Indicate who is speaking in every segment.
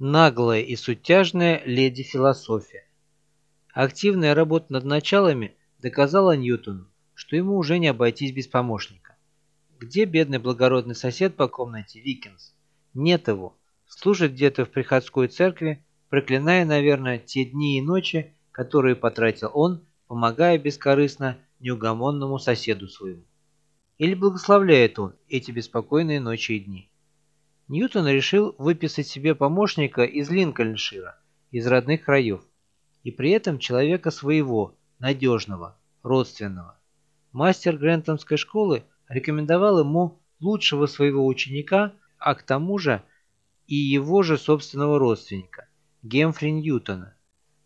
Speaker 1: наглая и сутяжная леди философия. Активная работа над началами доказала Ньютону, что ему уже не обойтись без помощника. Где бедный благородный сосед по комнате Викинс? Нет его. Служит где-то в приходской церкви, проклиная, наверное, те дни и ночи, которые потратил он, помогая бескорыстно неугомонному соседу своему. Или благословляет он эти беспокойные ночи и дни. Ньютон решил выписать себе помощника из Линкольншира, из родных краев, и при этом человека своего, надежного, родственного. Мастер Грентомской школы рекомендовал ему лучшего своего ученика, а к тому же и его же собственного родственника, Гемфри Ньютона.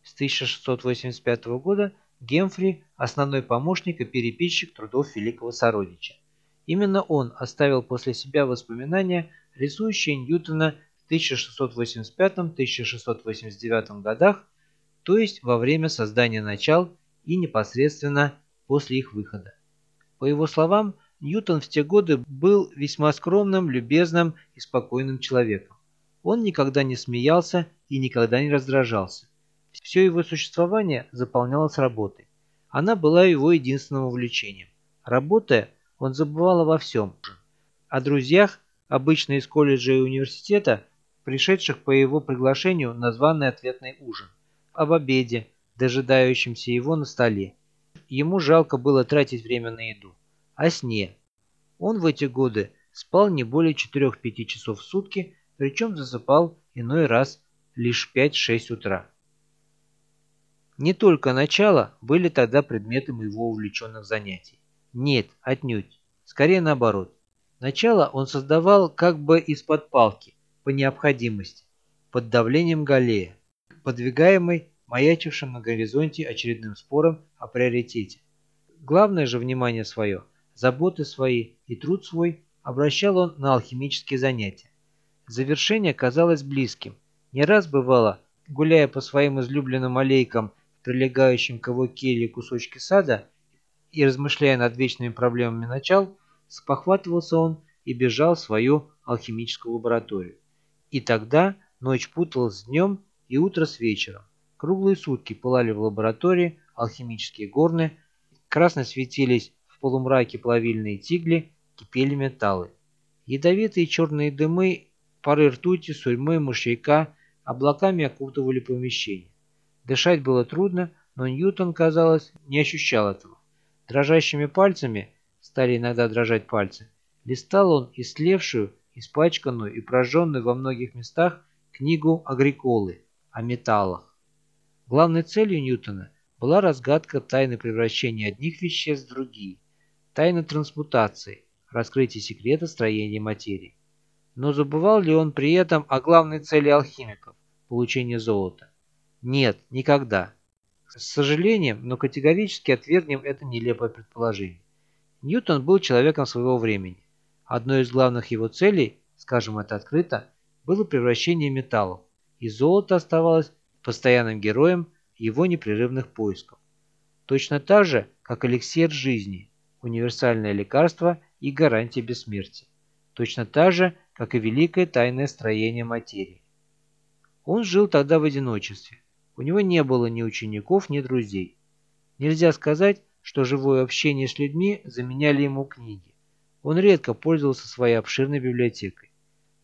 Speaker 1: С 1685 года Гемфри – основной помощник и переписчик трудов великого сородича. Именно он оставил после себя воспоминания рисующие Ньютона в 1685-1689 годах, то есть во время создания начал и непосредственно после их выхода. По его словам, Ньютон в те годы был весьма скромным, любезным и спокойным человеком. Он никогда не смеялся и никогда не раздражался. Все его существование заполнялось работой. Она была его единственным увлечением. Работая, он забывал обо всем. О друзьях обычно из колледжа и университета, пришедших по его приглашению на званый ответный ужин, об обеде, дожидающемся его на столе. Ему жалко было тратить время на еду. О сне. Он в эти годы спал не более 4-5 часов в сутки, причем засыпал иной раз лишь 5-6 утра. Не только начало были тогда предметом его увлеченных занятий. Нет, отнюдь. Скорее наоборот. Начало он создавал как бы из-под палки, по необходимости, под давлением Галлея, подвигаемый маячившим на горизонте очередным спором о приоритете. Главное же внимание свое, заботы свои и труд свой обращал он на алхимические занятия. Завершение казалось близким. Не раз бывало, гуляя по своим излюбленным аллейкам, прилегающим к его келье кусочки сада, и размышляя над вечными проблемами начал, спохватывался он и бежал в свою алхимическую лабораторию. И тогда ночь путалась с днем и утро с вечером. Круглые сутки пылали в лаборатории алхимические горны, красно светились в полумраке плавильные тигли, кипели металлы. Ядовитые черные дымы, пары ртути, сурьмы, мышьяка облаками окутывали помещение. Дышать было трудно, но Ньютон, казалось, не ощущал этого. Дрожащими пальцами стали иногда дрожать пальцы, листал он истлевшую, испачканную и прожженную во многих местах книгу Агриколы о металлах. Главной целью Ньютона была разгадка тайны превращения одних веществ в другие, тайна трансмутации, раскрытие секрета строения материи. Но забывал ли он при этом о главной цели алхимиков – получении золота? Нет, никогда. С сожалением, но категорически отвергнем это нелепое предположение. Ньютон был человеком своего времени. Одной из главных его целей, скажем это открыто, было превращение металлов, и золото оставалось постоянным героем его непрерывных поисков. Точно так же, как эликсир жизни, универсальное лекарство и гарантия бессмертия. Точно так же, как и великое тайное строение материи. Он жил тогда в одиночестве. У него не было ни учеников, ни друзей. Нельзя сказать, что живое общение с людьми заменяли ему книги. Он редко пользовался своей обширной библиотекой.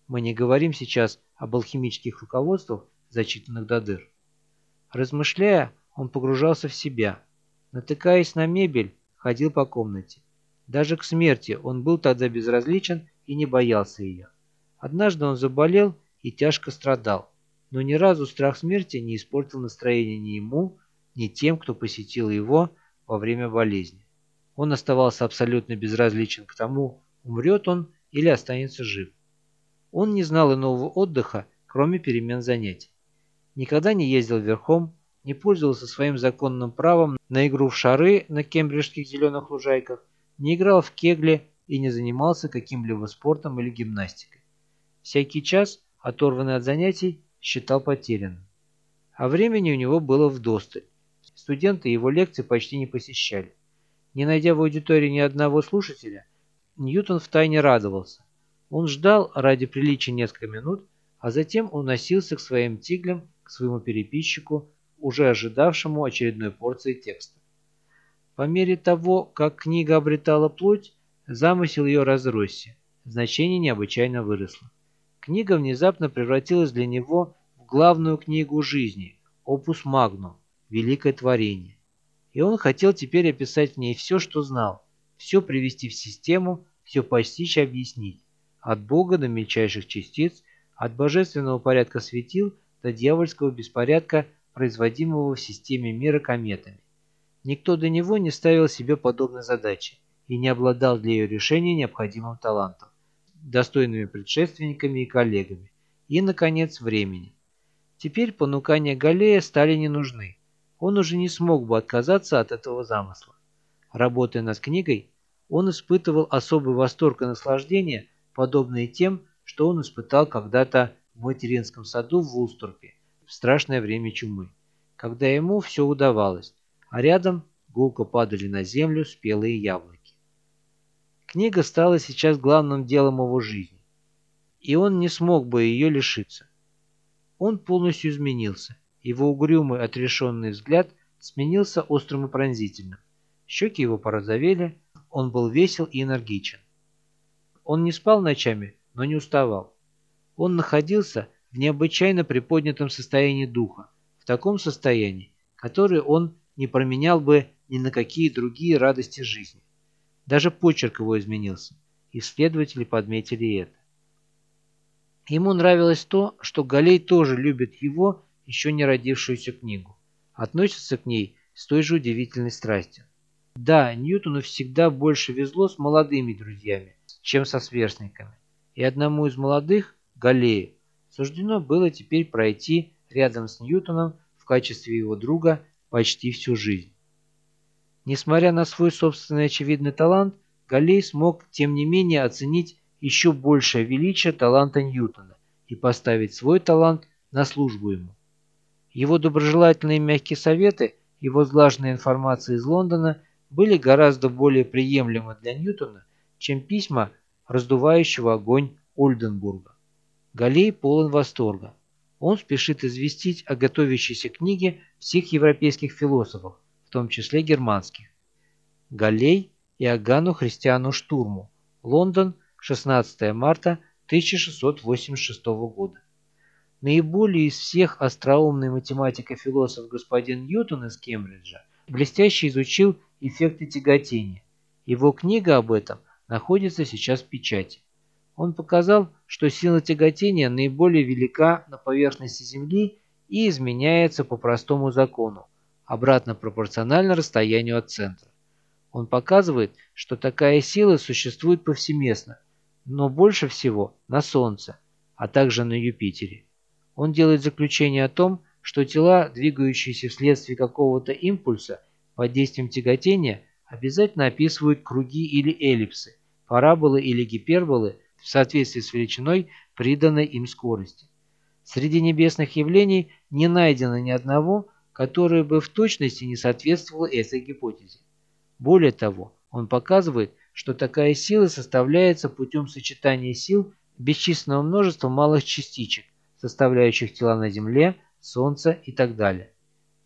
Speaker 1: Мы не говорим сейчас об алхимических руководствах, зачитанных до дыр. Размышляя, он погружался в себя. Натыкаясь на мебель, ходил по комнате. Даже к смерти он был тогда безразличен и не боялся ее. Однажды он заболел и тяжко страдал, но ни разу страх смерти не испортил настроение ни ему, ни тем, кто посетил его, во время болезни. Он оставался абсолютно безразличен к тому, умрет он или останется жив. Он не знал иного отдыха, кроме перемен занятий. Никогда не ездил верхом, не пользовался своим законным правом на игру в шары на кембриджских зеленых лужайках, не играл в кегли и не занимался каким-либо спортом или гимнастикой. Всякий час, оторванный от занятий, считал потерянным. А времени у него было вдосталь. Студенты его лекции почти не посещали. Не найдя в аудитории ни одного слушателя, Ньютон втайне радовался. Он ждал ради приличия несколько минут, а затем уносился к своим тиглям, к своему переписчику, уже ожидавшему очередной порции текста. По мере того, как книга обретала плоть, замысел ее разросся, значение необычайно выросло. Книга внезапно превратилась для него в главную книгу жизни, опус магнум, великое творение. И он хотел теперь описать в ней все, что знал, все привести в систему, все постичь и объяснить, от Бога до мельчайших частиц, от божественного порядка светил до дьявольского беспорядка, производимого в системе мира кометами. Никто до него не ставил себе подобной задачи и не обладал для ее решения необходимым талантом, достойными предшественниками и коллегами, и, наконец, времени. Теперь понукания Галлея стали не нужны. Он уже не смог бы отказаться от этого замысла. Работая над книгой, он испытывал особый восторг и наслаждение, подобные тем, что он испытал когда-то в материнском саду в Вулсторпе в страшное время чумы, когда ему все удавалось, а рядом гулко падали на землю спелые яблоки. Книга стала сейчас главным делом его жизни, и он не смог бы ее лишиться. Он полностью изменился. Его угрюмый, отрешенный взгляд сменился острым и пронзительным. Щеки его порозовели, он был весел и энергичен. Он не спал ночами, но не уставал. Он находился в необычайно приподнятом состоянии духа, в таком состоянии, которое он не променял бы ни на какие другие радости жизни. Даже почерк его изменился. Исследователи подметили это. Ему нравилось то, что Галей тоже любит его, еще не родившуюся книгу. Относится к ней с той же удивительной страстью. Да, Ньютону всегда больше везло с молодыми друзьями, чем со сверстниками. И одному из молодых, Галею, суждено было теперь пройти рядом с Ньютоном в качестве его друга почти всю жизнь. Несмотря на свой собственный очевидный талант, Галей смог, тем не менее, оценить еще большее величие таланта Ньютона и поставить свой талант на службу ему. Его доброжелательные мягкие советы и возглаженная информация из Лондона были гораздо более приемлемы для Ньютона, чем письма раздувающего огонь Ольденбурга. Галей полон восторга. Он спешит известить о готовящейся книге всех европейских философов, в том числе германских. Галей Иоганну Христиану Штурму. Лондон, 16 марта 1686 года. Наиболее из всех остроумный математик и философ господин Ньютон из Кембриджа блестяще изучил эффекты тяготения. Его книга об этом находится сейчас в печати. Он показал, что сила тяготения наиболее велика на поверхности Земли и изменяется по простому закону, обратно пропорционально расстоянию от центра. Он показывает, что такая сила существует повсеместно, но больше всего на Солнце, а также на Юпитере. Он делает заключение о том, что тела, двигающиеся вследствие какого-то импульса под действием тяготения, обязательно описывают круги или эллипсы, параболы или гиперболы в соответствии с величиной приданной им скорости. Среди небесных явлений не найдено ни одного, которое бы в точности не соответствовало этой гипотезе. Более того, он показывает, что такая сила составляется путем сочетания сил бесчисленного множества малых частичек, составляющих тела на Земле, Солнце и так далее,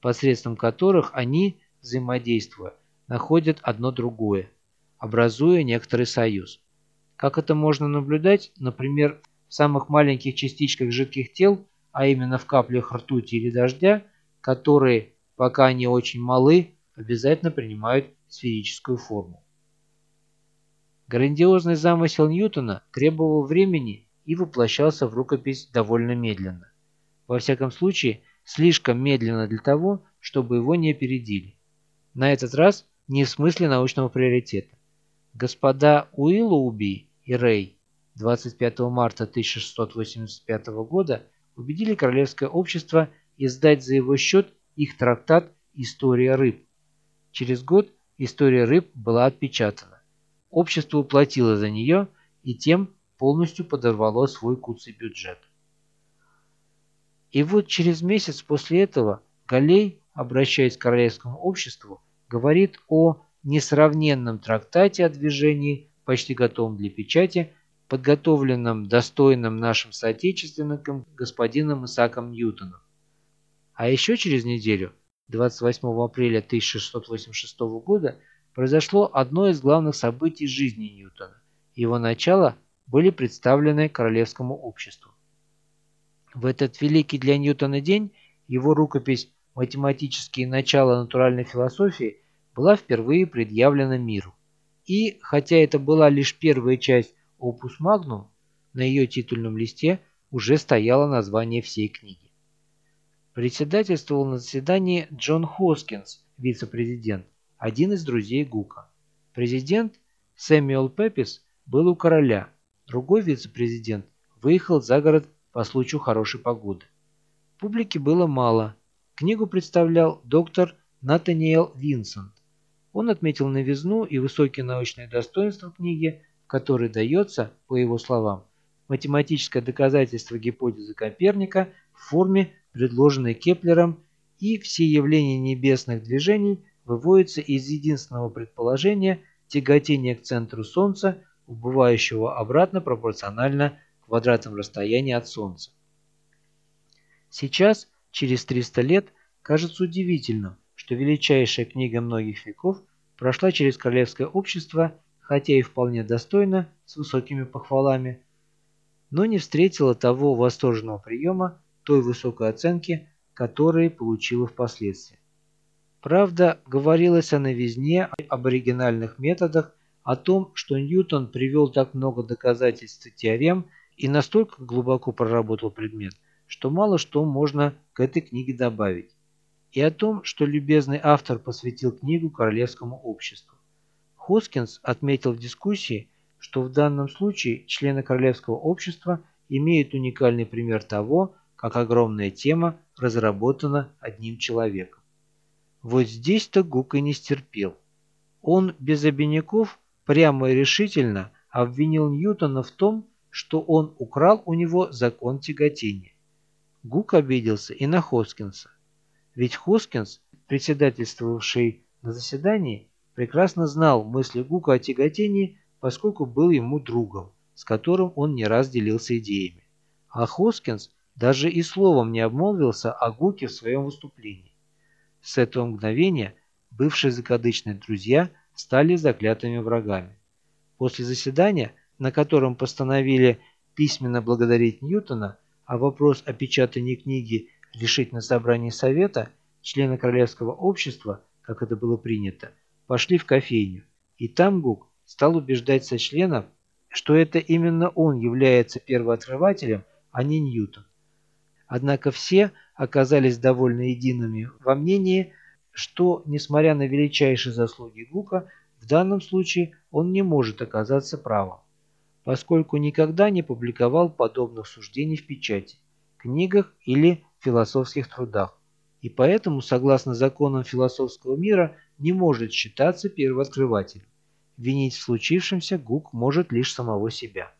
Speaker 1: посредством которых они, взаимодействуя, находят одно другое, образуя некоторый союз. Как это можно наблюдать, например, в самых маленьких частичках жидких тел, а именно в каплях ртути или дождя, которые, пока они очень малы, обязательно принимают сферическую форму. Грандиозный замысел Ньютона требовал времени и воплощался в рукопись довольно медленно. Во всяком случае, слишком медленно для того, чтобы его не опередили. На этот раз не в смысле научного приоритета. Господа Уиллоуби и Рэй 25 марта 1685 года убедили Королевское общество издать за его счет их трактат «История рыб». Через год история рыб была отпечатана. Общество уплатило за нее и тем полностью подорвало свой куцый бюджет. И вот через месяц после этого Галей, обращаясь к королевскому обществу, говорит о несравненном трактате о движении, почти готовом для печати, подготовленном достойным нашим соотечественникам господином Исааком Ньютоном. А еще через неделю, 28 апреля 1686 года, произошло одно из главных событий жизни Ньютона. Его начало были представлены Королевскому обществу. В этот великий для Ньютона день его рукопись «Математические начала натуральной философии» была впервые предъявлена миру. И, хотя это была лишь первая часть «Opus Magnum», на ее титульном листе уже стояло название всей книги. Председательствовал на заседании Джон Хоскинс, вице-президент, один из друзей Гука. Президент Сэмюэл Пеппис был у короля, другой вице-президент выехал за город по случаю хорошей погоды. Публики было мало. Книгу представлял доктор Натаниэл Винсент. Он отметил новизну и высокие научные достоинства книги, которой дается, по его словам, математическое доказательство гипотезы Коперника в форме, предложенной Кеплером, и все явления небесных движений выводятся из единственного предположения тяготения к центру Солнца, убывающего обратно пропорционально квадратном расстоянии от Солнца. Сейчас, через 300 лет, кажется удивительным, что величайшая книга многих веков прошла через королевское общество, хотя и вполне достойно, с высокими похвалами, но не встретила того восторженного приема, той высокой оценки, которые получила впоследствии. Правда, говорилось о новизне, об оригинальных методах, о том, что Ньютон привел так много доказательств теорем и настолько глубоко проработал предмет, что мало что можно к этой книге добавить и о том, что любезный автор посвятил книгу Королевскому обществу. Хоскинс отметил в дискуссии, что в данном случае члены Королевского общества имеют уникальный пример того, как огромная тема разработана одним человеком. Вот здесь-то Гук и не стерпел. Он без обиняков прямо и решительно обвинил Ньютона в том, что он украл у него закон тяготения. Гук обиделся и на Хоскинса. Ведь Хоскинс, председательствовавший на заседании, прекрасно знал мысли Гука о тяготении, поскольку был ему другом, с которым он не раз делился идеями. А Хоскинс даже и словом не обмолвился о Гуке в своем выступлении. С этого мгновения бывшие закадычные друзья стали заклятыми врагами. После заседания, на котором постановили письменно благодарить Ньютона, а вопрос о печатании книги решить на собрании совета, члены Королевского общества, как это было принято, пошли в кофейню. И там Гук стал убеждать сочленов, что это именно он является первоотрывателем, а не Ньютон. Однако все оказались довольно едиными во мнении, что, несмотря на величайшие заслуги Гука, в данном случае он не может оказаться правым, поскольку никогда не публиковал подобных суждений в печати, книгах или философских трудах, и поэтому, согласно законам философского мира, не может считаться первооткрывателем. Винить в случившемся Гук может лишь самого себя.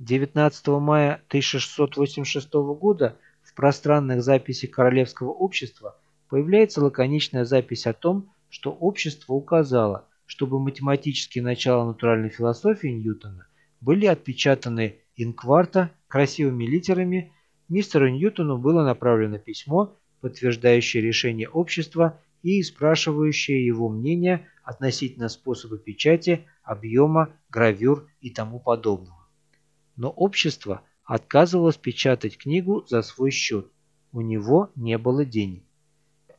Speaker 1: 19 мая 1686 года в пространных записях Королевского общества появляется лаконичная запись о том, что общество указало, чтобы математические начала натуральной философии Ньютона были отпечатаны инкварта красивыми литерами мистеру Ньютону было направлено письмо, подтверждающее решение общества и спрашивающее его мнение относительно способа печати, объема, гравюр и тому подобного. Но общество отказывалось печатать книгу за свой счет. У него не было денег.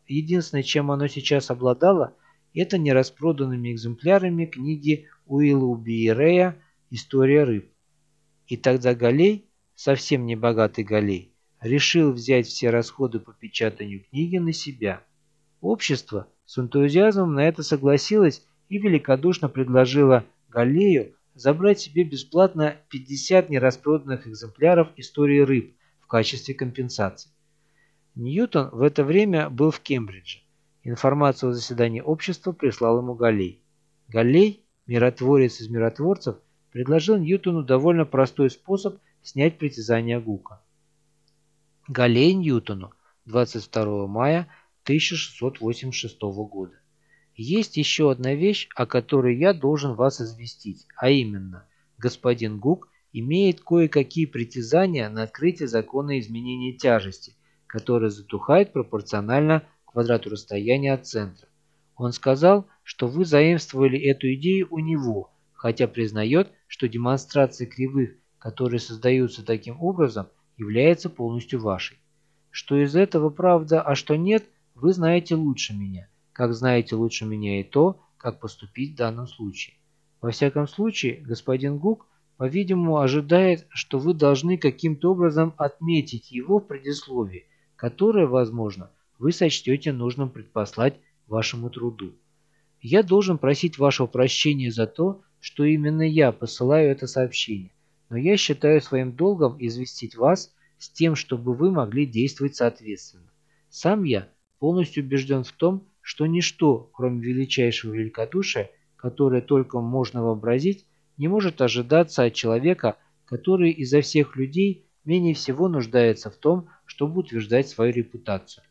Speaker 1: Единственное, чем оно сейчас обладало, это нераспроданными экземплярами книги Уилла Убиерея «История рыб». И тогда Галей совсем не богатый Галей, решил взять все расходы по печатанию книги на себя. Общество с энтузиазмом на это согласилось и великодушно предложило Галею забрать себе бесплатно 50 нераспроданных экземпляров истории рыб в качестве компенсации. Ньютон в это время был в Кембридже. Информацию о заседании общества прислал ему Галей. Галей, миротворец из миротворцев, предложил Ньютону довольно простой способ снять притязания Гука. Галей Ньютону 22 мая 1686 года. Есть еще одна вещь, о которой я должен вас известить, а именно, господин Гук имеет кое-какие притязания на открытие закона изменения тяжести, которое затухает пропорционально квадрату расстояния от центра. Он сказал, что вы заимствовали эту идею у него, хотя признает, что демонстрация кривых, которые создаются таким образом, является полностью вашей. Что из этого правда, а что нет, вы знаете лучше меня, как знаете лучше меня и то, как поступить в данном случае. Во всяком случае, господин Гук, по-видимому, ожидает, что вы должны каким-то образом отметить его в предисловии, которое, возможно, вы сочтете нужным предпослать вашему труду. Я должен просить вашего прощения за то, что именно я посылаю это сообщение, но я считаю своим долгом известить вас с тем, чтобы вы могли действовать соответственно. Сам я полностью убежден в том, что ничто, кроме величайшего великодушия, которое только можно вообразить, не может ожидаться от человека, который изо всех людей менее всего нуждается в том, чтобы утверждать свою репутацию.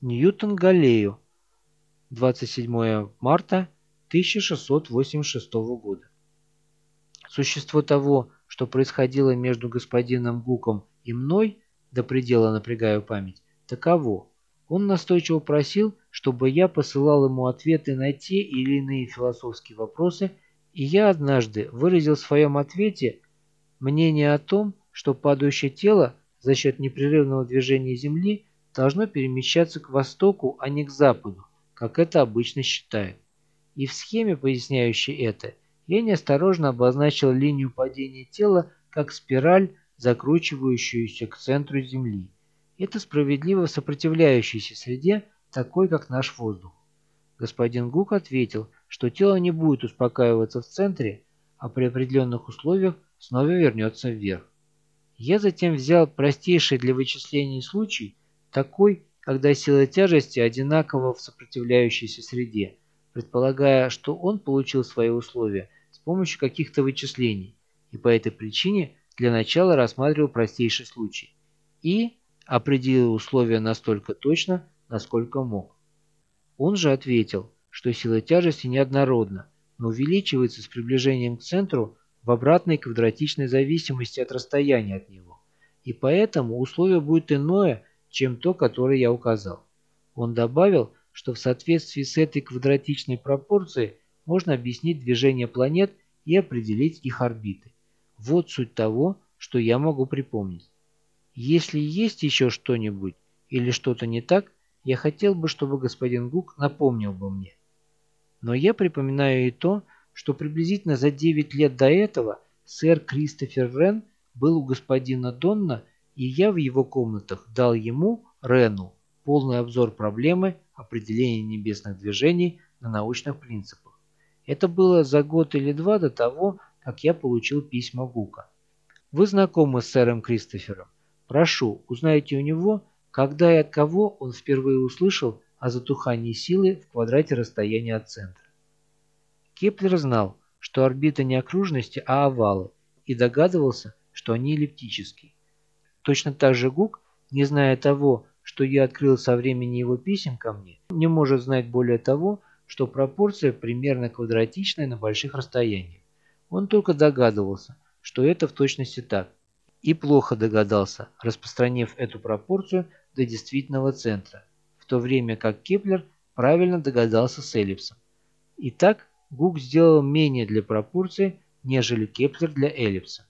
Speaker 1: Ньютон Галлею, 27 марта 1686 года. Существо того, что происходило между господином Гуком и мной, до предела напрягаю память, таково. Он настойчиво просил, чтобы я посылал ему ответы на те или иные философские вопросы, и я однажды выразил в своем ответе мнение о том, что падающее тело за счет непрерывного движения Земли должно перемещаться к востоку, а не к западу, как это обычно считают. И в схеме, поясняющей это, я неосторожно обозначил линию падения тела как спираль, закручивающуюся к центру Земли. Это справедливо в сопротивляющейся среде, такой как наш воздух. Господин Гук ответил, что тело не будет успокаиваться в центре, а при определенных условиях снова вернется вверх. Я затем взял простейший для вычислений случай – такой, когда сила тяжести одинакова в сопротивляющейся среде, предполагая, что он получил свои условия с помощью каких-то вычислений, и по этой причине для начала рассматривал простейший случай и определил условия настолько точно, насколько мог. Он же ответил, что сила тяжести неоднородна, но увеличивается с приближением к центру в обратной квадратичной зависимости от расстояния от него, и поэтому условие будет иное, чем то, которое я указал. Он добавил, что в соответствии с этой квадратичной пропорцией можно объяснить движение планет и определить их орбиты. Вот суть того, что я могу припомнить. Если есть еще что-нибудь или что-то не так, я хотел бы, чтобы господин Гук напомнил бы мне. Но я припоминаю и то, что приблизительно за 9 лет до этого сэр Кристофер Рен был у господина Донна и я в его комнатах дал ему, Рену, полный обзор проблемы определения небесных движений на научных принципах. Это было за год или два до того, как я получил письма Гука. Вы знакомы с сэром Кристофером. Прошу, узнайте у него, когда и от кого он впервые услышал о затухании силы в квадрате расстояния от центра. Кеплер знал, что орбита не окружности, а овалы, и догадывался, что они эллиптические. Точно так же Гук, не зная того, что я открыл со времени его писем ко мне, не может знать более того, что пропорция примерно квадратичная на больших расстояниях. Он только догадывался, что это в точности так. И плохо догадался, распространив эту пропорцию до действительного центра, в то время как Кеплер правильно догадался с эллипсом. Итак, Гук сделал менее для пропорции, нежели Кеплер для эллипса.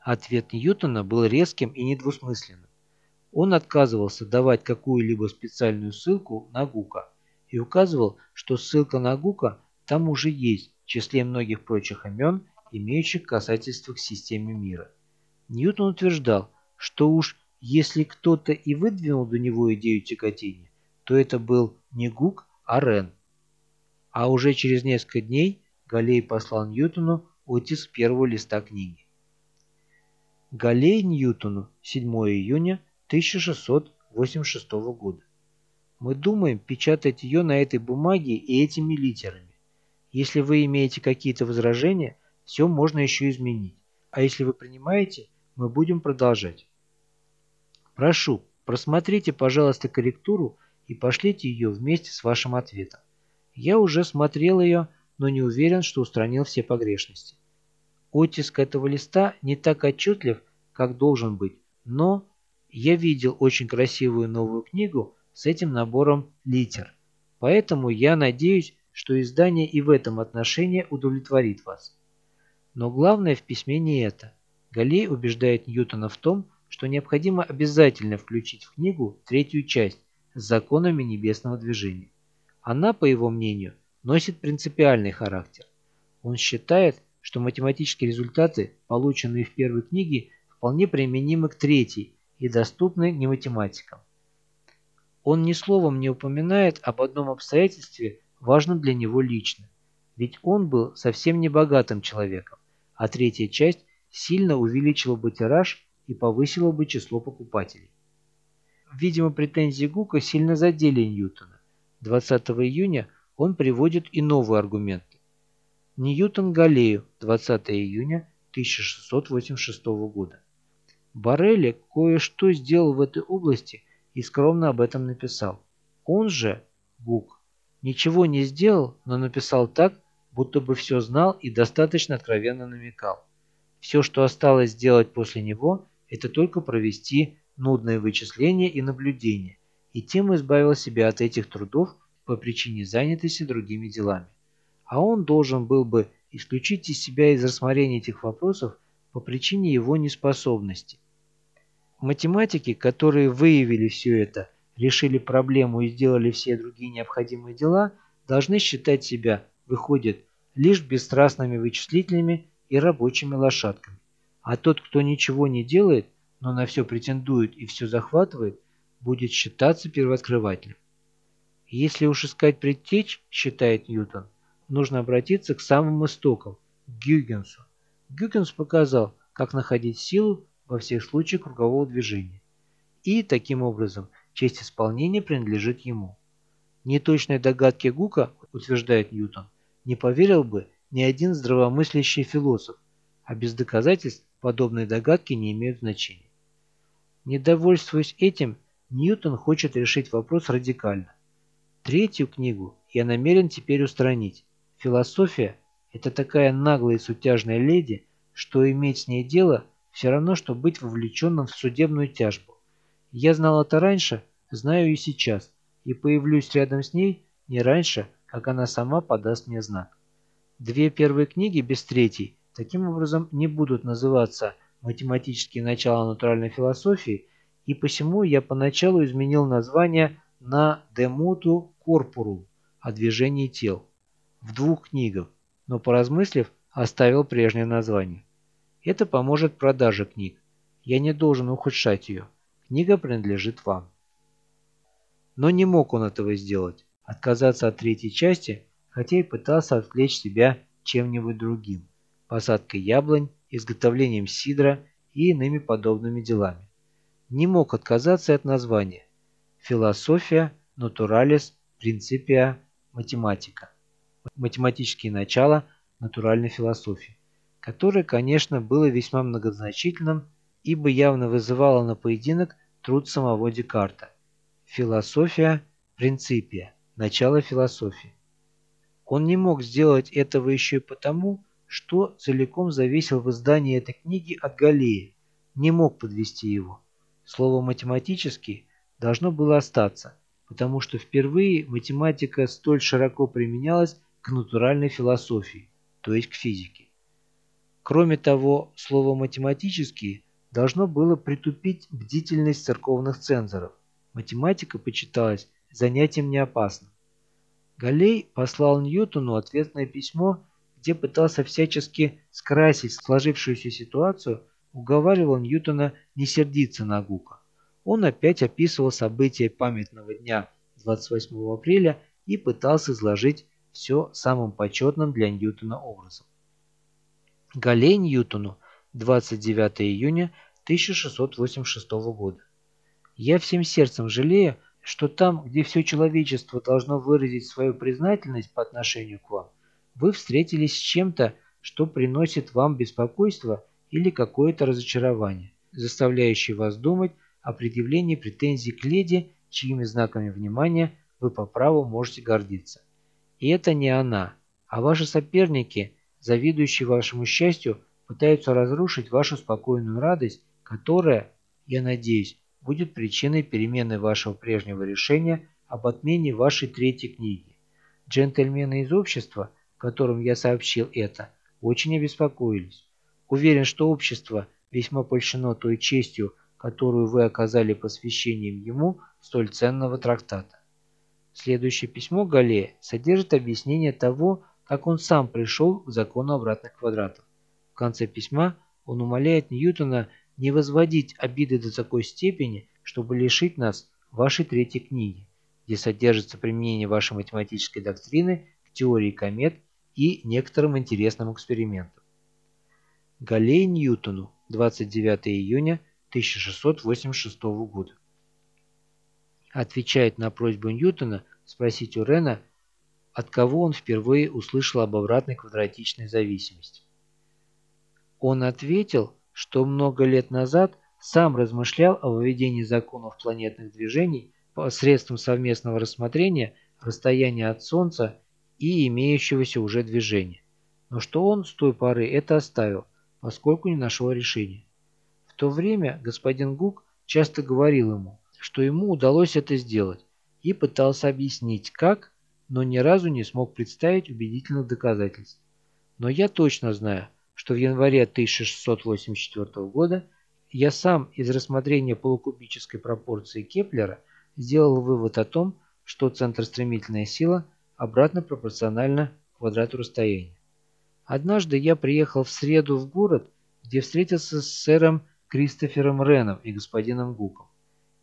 Speaker 1: Ответ Ньютона был резким и недвусмысленным. Он отказывался давать какую-либо специальную ссылку на Гука и указывал, что ссылка на Гука там уже есть в числе многих прочих имен, имеющих касательство к системе мира. Ньютон утверждал, что уж если кто-то и выдвинул до него идею тяготения, то это был не Гук, а Рен. А уже через несколько дней Галлей послал Ньютону оттиск первого листа книги. Галлей Ньютону, 7 июня 1686 года. Мы думаем печатать ее на этой бумаге и этими литерами. Если вы имеете какие-то возражения, все можно еще изменить. А если вы принимаете, мы будем продолжать. Прошу, просмотрите, пожалуйста, корректуру и пошлите ее вместе с вашим ответом. Я уже смотрел ее, но не уверен, что устранил все погрешности. Оттиск этого листа не так отчетлив, как должен быть, но я видел очень красивую новую книгу с этим набором литер, поэтому я надеюсь, что издание и в этом отношении удовлетворит вас. Но главное в письме не это. Галей убеждает Ньютона в том, что необходимо обязательно включить в книгу третью часть с законами небесного движения. Она, по его мнению, носит принципиальный характер. Он считает, что математические результаты, полученные в первой книге, вполне применимы к третьей и доступны не математикам. Он ни словом не упоминает об одном обстоятельстве, важном для него лично. Ведь он был совсем не богатым человеком, а третья часть сильно увеличила бы тираж и повысила бы число покупателей. Видимо, претензии Гука сильно задели Ньютона. 20 июня он приводит и новый аргумент. Ньютон Галлею, 20 июня 1686 года. Барелли кое-что сделал в этой области и скромно об этом написал. Он же, Бук, ничего не сделал, но написал так, будто бы все знал и достаточно откровенно намекал. Все, что осталось сделать после него, это только провести нудные вычисления и наблюдения, и тем избавил себя от этих трудов по причине занятости другими делами а он должен был бы исключить из себя из рассмотрения этих вопросов по причине его неспособности. Математики, которые выявили все это, решили проблему и сделали все другие необходимые дела, должны считать себя, выходит, лишь бесстрастными вычислителями и рабочими лошадками. А тот, кто ничего не делает, но на все претендует и все захватывает, будет считаться первооткрывателем. Если уж искать предтечь, считает Ньютон, нужно обратиться к самым истокам, к Гюгенсу. Гюгенс показал, как находить силу во всех случаях кругового движения. И, таким образом, честь исполнения принадлежит ему. Неточной догадке Гука, утверждает Ньютон, не поверил бы ни один здравомыслящий философ, а без доказательств подобные догадки не имеют значения. Недовольствуясь этим, Ньютон хочет решить вопрос радикально. Третью книгу я намерен теперь устранить, Философия – это такая наглая и сутяжная леди, что иметь с ней дело все равно, что быть вовлеченным в судебную тяжбу. Я знал это раньше, знаю и сейчас, и появлюсь рядом с ней не раньше, как она сама подаст мне знак. Две первые книги без третьей таким образом не будут называться «Математические начала натуральной философии», и посему я поначалу изменил название на «Демуту корпору» о движении тел в двух книгах, но поразмыслив, оставил прежнее название. Это поможет продаже книг. Я не должен ухудшать ее. Книга принадлежит вам. Но не мог он этого сделать, отказаться от третьей части, хотя и пытался отвлечь себя чем-нибудь другим, посадкой яблонь, изготовлением сидра и иными подобными делами. Не мог отказаться от названия «Философия натуралис принципия математика» математические начала натуральной философии, которое, конечно, было весьма многозначительным, ибо явно вызывало на поединок труд самого Декарта. Философия принципия, начало философии. Он не мог сделать этого еще и потому, что целиком зависел в издании этой книги от Галлея, не мог подвести его. Слово «математический» должно было остаться, потому что впервые математика столь широко применялась к натуральной философии, то есть к физике. Кроме того, слово «математический» должно было притупить бдительность церковных цензоров. Математика почиталась занятием неопасным. Галлей послал Ньютону ответное письмо, где пытался всячески скрасить сложившуюся ситуацию, уговаривал Ньютона не сердиться на Гука. Он опять описывал события памятного дня 28 апреля и пытался изложить все самым почетным для Ньютона образом. Галей Ньютону 29 июня 1686 года. Я всем сердцем жалею, что там, где все человечество должно выразить свою признательность по отношению к вам, вы встретились с чем-то, что приносит вам беспокойство или какое-то разочарование, заставляющее вас думать о предъявлении претензий к леди, чьими знаками внимания вы по праву можете гордиться. И это не она, а ваши соперники, завидующие вашему счастью, пытаются разрушить вашу спокойную радость, которая, я надеюсь, будет причиной перемены вашего прежнего решения об отмене вашей третьей книги. Джентльмены из общества, которым я сообщил это, очень обеспокоились. Уверен, что общество весьма польщено той честью, которую вы оказали посвящением ему столь ценного трактата. Следующее письмо Галлея содержит объяснение того, как он сам пришел к закону обратных квадратов. В конце письма он умоляет Ньютона не возводить обиды до такой степени, чтобы лишить нас вашей третьей книги, где содержится применение вашей математической доктрины к теории комет и некоторым интересным экспериментам. Галлей Ньютону, 29 июня 1686 года. Отвечает на просьбу Ньютона спросить у Рена, от кого он впервые услышал об обратной квадратичной зависимости. Он ответил, что много лет назад сам размышлял о выведении законов планетных движений посредством совместного рассмотрения расстояния от Солнца и имеющегося уже движения, но что он с той поры это оставил, поскольку не нашел решения. В то время господин Гук часто говорил ему, что ему удалось это сделать, и пытался объяснить, как, но ни разу не смог представить убедительных доказательств. Но я точно знаю, что в январе 1684 года я сам из рассмотрения полукубической пропорции Кеплера сделал вывод о том, что центростремительная сила обратно пропорциональна квадрату расстояния. Однажды я приехал в среду в город, где встретился с сэром Кристофером Реном и господином Гуком.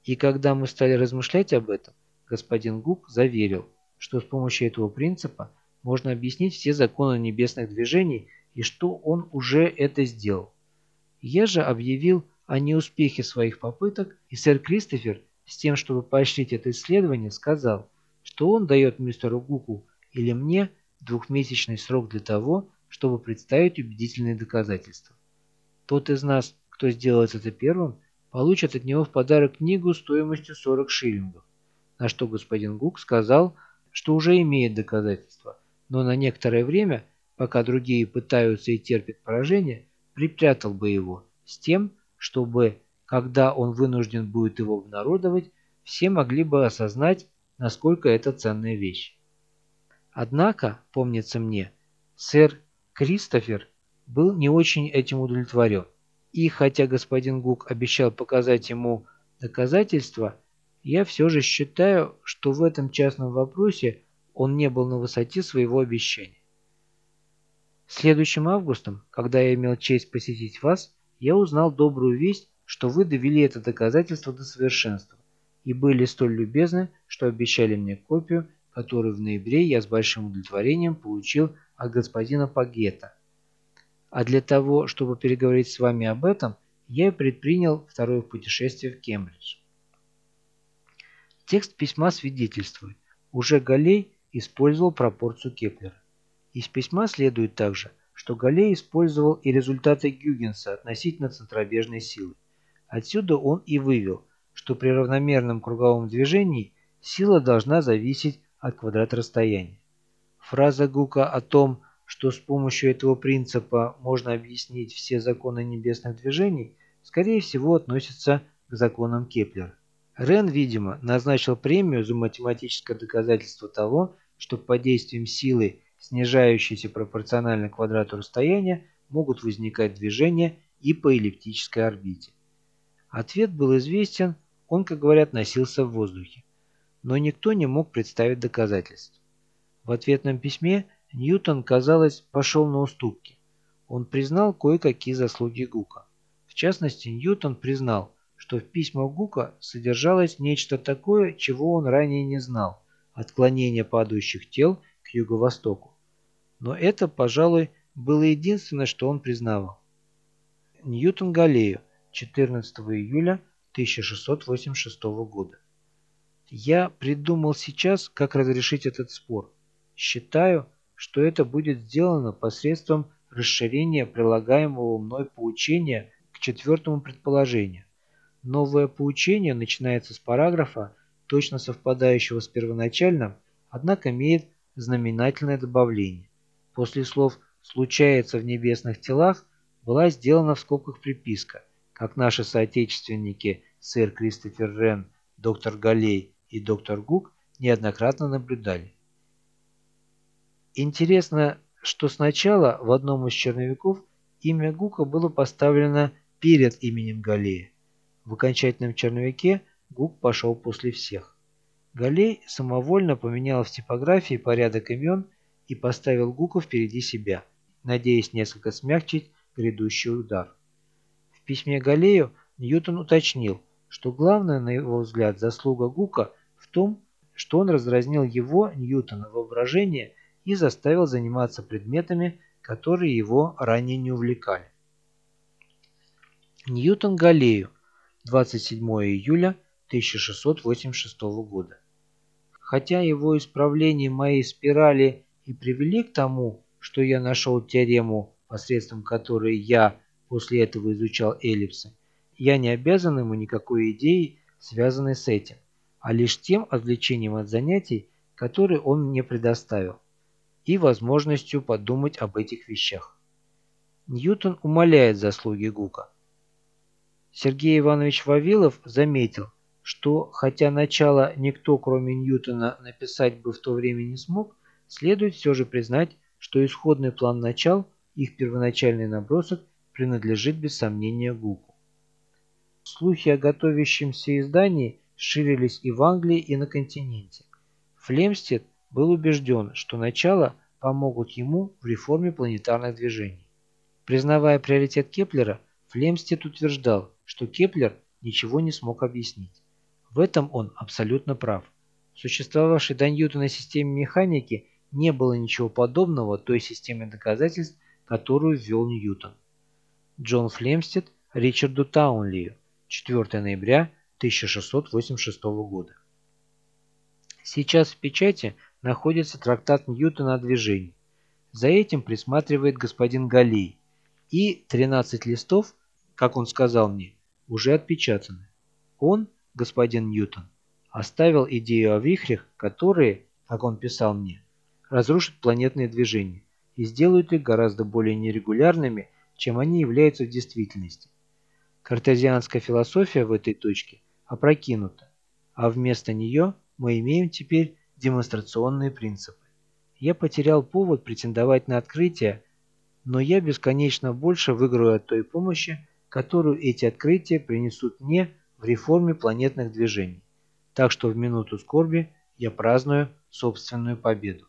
Speaker 1: И когда мы стали размышлять об этом, господин Гук заверил, что с помощью этого принципа можно объяснить все законы небесных движений и что он уже это сделал. Я же объявил о неуспехе своих попыток, и сэр Кристофер с тем, чтобы поощрить это исследование, сказал, что он дает мистеру Гуку или мне двухмесячный срок для того, чтобы представить убедительные доказательства. Тот из нас, кто сделает это первым, получит от него в подарок книгу стоимостью 40 шиллингов, на что господин Гук сказал, что уже имеет доказательства, но на некоторое время пока другие пытаются и терпят поражение, припрятал бы его с тем, чтобы, когда он вынужден будет его обнародовать, все могли бы осознать, насколько это ценная вещь. Однако, помнится мне, сэр Кристофер был не очень этим удовлетворен. И хотя господин Гук обещал показать ему доказательства, я все же считаю, что в этом частном вопросе он не был на высоте своего обещания. Следующим августом, когда я имел честь посетить вас, я узнал добрую весть, что вы довели это доказательство до совершенства и были столь любезны, что обещали мне копию, которую в ноябре я с большим удовлетворением получил от господина Пагета. А для того, чтобы переговорить с вами об этом, я предпринял второе путешествие в Кембридж. Текст письма свидетельствует, уже Галей использовал пропорцию Кеплера. Из письма следует также, что Галлей использовал и результаты Гюгенса относительно центробежной силы. Отсюда он и вывел, что при равномерном круговом движении сила должна зависеть от квадрата расстояния. Фраза Гука о том, что с помощью этого принципа можно объяснить все законы небесных движений, скорее всего относится к законам Кеплера. Рен, видимо, назначил премию за математическое доказательство того, что под действием силы снижающиеся пропорционально квадрату расстояния, могут возникать движения и по эллиптической орбите. Ответ был известен, он, как говорят, носился в воздухе. Но никто не мог представить доказательств. В ответном письме Ньютон, казалось, пошел на уступки. Он признал кое-какие заслуги Гука. В частности, Ньютон признал, что в письмах Гука содержалось нечто такое, чего он ранее не знал – отклонение падающих тел к юго-востоку но это, пожалуй, было единственное, что он признавал. Ньютон Галлею, 14 июля 1686 года. Я придумал сейчас, как разрешить этот спор. Считаю, что это будет сделано посредством расширения прилагаемого мной поучения к четвертому предположению. Новое поучение начинается с параграфа, точно совпадающего с первоначальным, однако имеет знаменательное добавление. После слов «случается в небесных телах» была сделана в скобках приписка, как наши соотечественники сэр Кристофер Рен, доктор Галей и доктор Гук неоднократно наблюдали. Интересно, что сначала в одном из черновиков имя Гука было поставлено перед именем Галея. В окончательном черновике Гук пошел после всех. Галей самовольно поменял в типографии порядок имен и поставил Гука впереди себя, надеясь несколько смягчить грядущий удар. В письме Галею Ньютон уточнил, что главная, на его взгляд, заслуга Гука в том, что он раздразнил его, Ньютона, воображение и заставил заниматься предметами, которые его ранее не увлекали. Ньютон Галею, 27 июля 1686 года. Хотя его исправление моей спирали и привели к тому, что я нашел теорему, посредством которой я после этого изучал эллипсы, я не обязан ему никакой идеей, связанной с этим, а лишь тем отвлечением от занятий, которые он мне предоставил, и возможностью подумать об этих вещах. Ньютон умаляет заслуги Гука. Сергей Иванович Вавилов заметил, что хотя начало никто, кроме Ньютона, написать бы в то время не смог, следует все же признать, что исходный план начал, их первоначальный набросок, принадлежит без сомнения Гуку. Слухи о готовящемся издании ширились и в Англии, и на континенте. Флемстед был убежден, что начало помогут ему в реформе планетарных движений. Признавая приоритет Кеплера, Флемстед утверждал, что Кеплер ничего не смог объяснить. В этом он абсолютно прав. В существовавшей до Ньютона системе механики не было ничего подобного той системе доказательств, которую ввел Ньютон. Джон Флемстед Ричарду Таунлию, 4 ноября 1686 года. Сейчас в печати находится трактат Ньютона о движении. За этим присматривает господин Галей. И 13 листов, как он сказал мне, уже отпечатаны. Он, господин Ньютон, оставил идею о вихрях, которые, как он писал мне, разрушат планетные движения и сделают их гораздо более нерегулярными, чем они являются в действительности. Картезианская философия в этой точке опрокинута, а вместо нее мы имеем теперь демонстрационные принципы. Я потерял повод претендовать на открытие, но я бесконечно больше выиграю от той помощи, которую эти открытия принесут мне в реформе планетных движений. Так что в минуту скорби я праздную собственную победу.